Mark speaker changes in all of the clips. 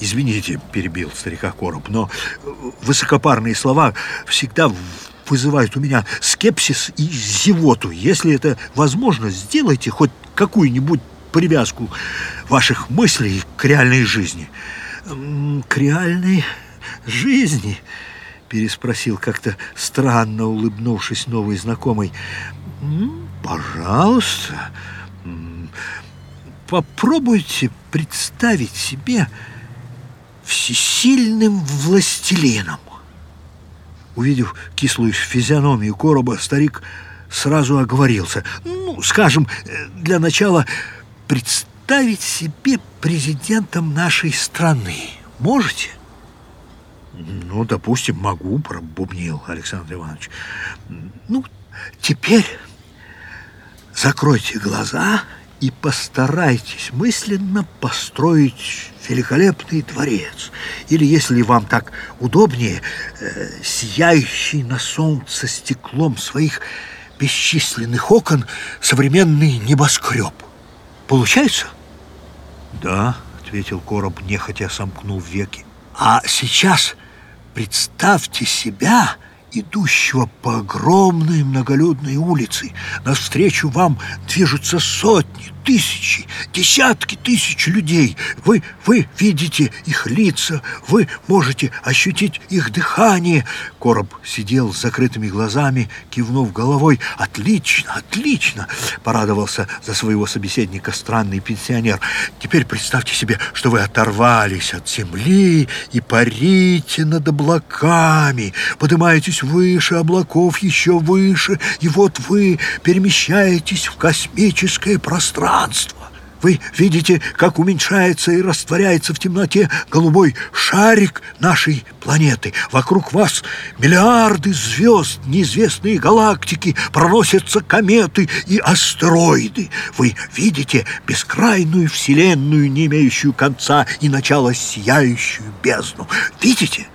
Speaker 1: Извините, перебил старика Короб, но высокопарные слова всегда вызывают у меня скепсис и зевоту. Если это возможно, сделайте хоть какую-нибудь привязку ваших мыслей к реальной жизни. К реальной жизни? Переспросил как-то странно, улыбнувшись новый знакомый. Пожалуйста, попробуйте представить себе всесильным властелином. Увидев кислую физиономию короба, старик сразу оговорился. Ну, скажем, для начала представить себе президентом нашей страны можете? Ну, допустим, могу, пробубнил Александр Иванович. Ну, теперь закройте глаза и постарайтесь мысленно построить великолепный дворец. Или, если вам так удобнее, э, сияющий на солнце стеклом своих бесчисленных окон современный небоскреб. Получается? Да, ответил Короб, нехотя сомкнув веки. А сейчас представьте себя идущего по огромной многолюдной улице. Навстречу вам движутся сотни, тысячи, десятки тысяч людей. Вы, вы видите их лица, вы можете ощутить их дыхание. Короб сидел с закрытыми глазами, кивнув головой. «Отлично, отлично!» — порадовался за своего собеседника странный пенсионер. «Теперь представьте себе, что вы оторвались от земли и парите над облаками, поднимаетесь выше облаков, еще выше, и вот вы перемещаетесь в космическое пространство. Вы видите, как уменьшается и растворяется в темноте голубой шарик нашей планеты. Вокруг вас миллиарды звезд, неизвестные галактики, проносятся кометы и астероиды. Вы видите бескрайную вселенную, не имеющую конца и начала сияющую бездну. Видите?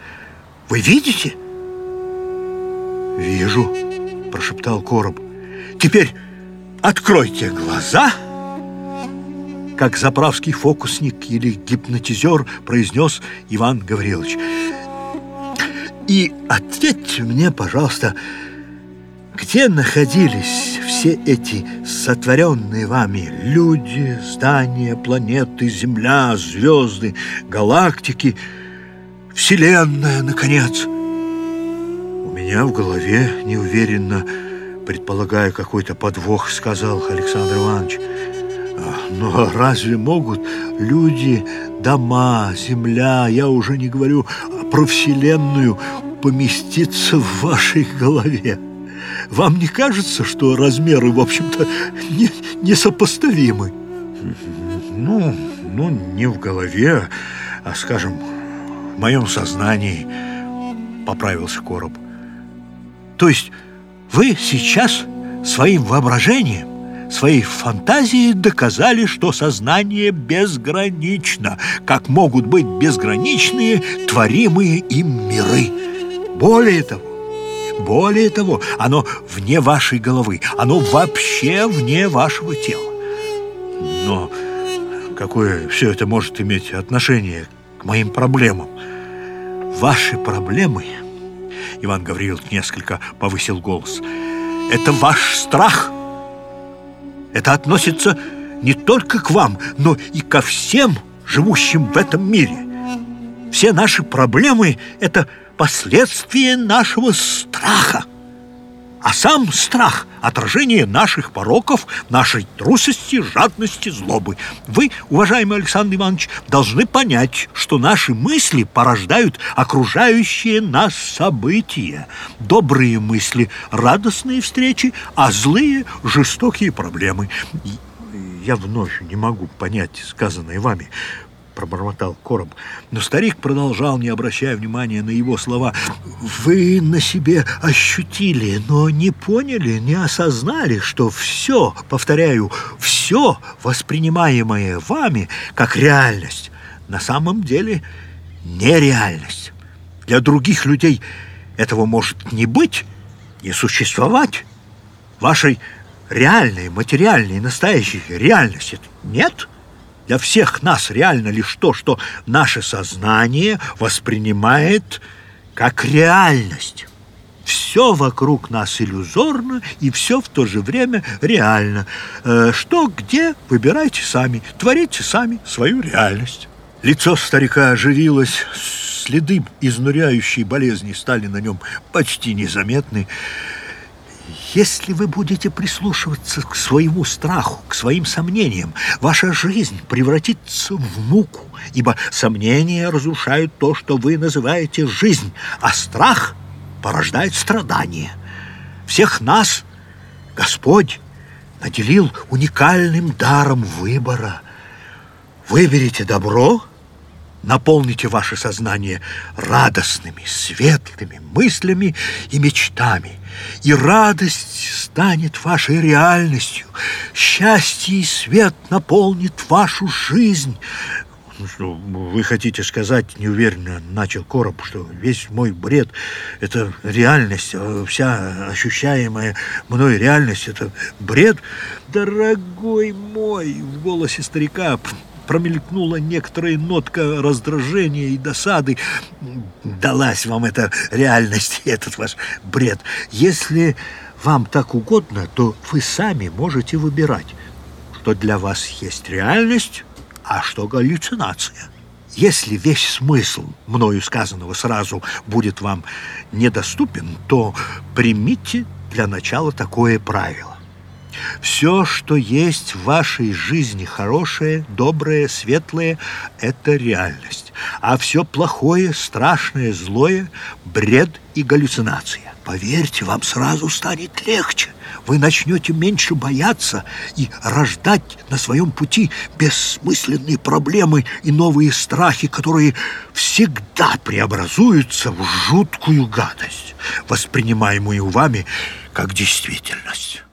Speaker 1: Вы видите? «Вижу», — прошептал Короб. «Теперь откройте глаза» как заправский фокусник или гипнотизер, произнес Иван Гаврилович. И ответьте мне, пожалуйста, где находились все эти сотворенные вами люди, здания, планеты, Земля, звезды, галактики, Вселенная, наконец? Меня в голове неуверенно, предполагая какой-то подвох, сказал Александр Иванович. Но разве могут люди, дома, земля, я уже не говорю про Вселенную, поместиться в вашей голове? Вам не кажется, что размеры, в общем-то, не, несопоставимы? Ну, ну, не в голове, а, скажем, в моем сознании, поправился Короб. То есть вы сейчас своим воображением своей фантазией доказали, что сознание безгранично, как могут быть безграничные творимые им миры. Более того, более того, оно вне вашей головы, оно вообще вне вашего тела. Но какое все это может иметь отношение к моим проблемам? Ваши проблемы, Иван Гаврилович несколько повысил голос, это ваш страх – это относится не только к вам, но и ко всем живущим в этом мире. Все наши проблемы – это последствия нашего страха. А сам страх – отражение наших пороков, нашей трусости, жадности, злобы. Вы, уважаемый Александр Иванович, должны понять, что наши мысли порождают окружающие нас события. Добрые мысли – радостные встречи, а злые – жестокие проблемы. Я вновь не могу понять сказанное вами – пробормотал Короб. Но старик продолжал, не обращая внимания на его слова. «Вы на себе ощутили, но не поняли, не осознали, что все, повторяю, все, воспринимаемое вами как реальность, на самом деле нереальность. Для других людей этого может не быть, не существовать. Вашей реальной, материальной, настоящей реальности нет – Для всех нас реально лишь то, что наше сознание воспринимает как реальность. Все вокруг нас иллюзорно, и все в то же время реально. Э, что, где, выбирайте сами, творите сами свою реальность. Лицо старика оживилось, следы изнуряющей болезни стали на нем почти незаметны. Если вы будете прислушиваться к своему страху, к своим сомнениям, ваша жизнь превратится в муку, ибо сомнения разрушают то, что вы называете жизнь, а страх порождает страдания. Всех нас Господь наделил уникальным даром выбора. Выберите добро – Наполните ваше сознание радостными, светлыми мыслями и мечтами, и радость станет вашей реальностью. Счастье и свет наполнит вашу жизнь. Ну, что вы хотите сказать, неуверенно начал Короб, что весь мой бред – это реальность, а вся ощущаемая мной реальность – это бред? Дорогой мой, в голосе старика промелькнула некоторая нотка раздражения и досады. Далась вам эта реальность, этот ваш бред. Если вам так угодно, то вы сами можете выбирать, что для вас есть реальность, а что галлюцинация. Если весь смысл мною сказанного сразу будет вам недоступен, то примите для начала такое правило. Все, что есть в вашей жизни хорошее, доброе, светлое – это реальность. А все плохое, страшное, злое – бред и галлюцинация. Поверьте, вам сразу станет легче. Вы начнете меньше бояться и рождать на своем пути бессмысленные проблемы и новые страхи, которые всегда преобразуются в жуткую гадость, воспринимаемую вами как действительность.